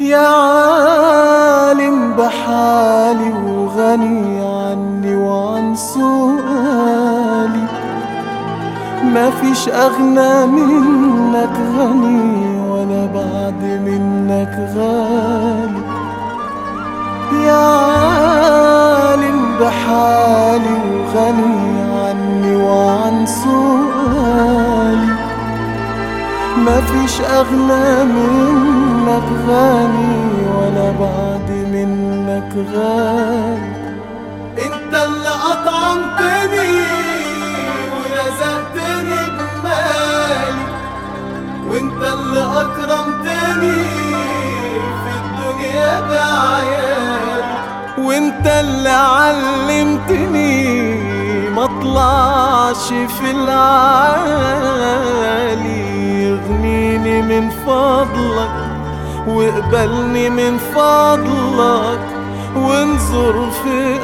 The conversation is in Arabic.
يا عالم بحالي وغني عني وعن سؤالي. ما فيش أغنى منك غني ولا بعد منك غالي. يا عالم بحالي وغني عني وعن ما فيش أغنى منك غني ولا بعد منك غالي أنت اللي أطعمتني ورزقتني بمالي. وأنت اللي أكرمتني في الدنيا بعيالي. وأنت اللي علمتني ما اطلعش في اغنيني من فضلك واقبلني من فضلك وانظر في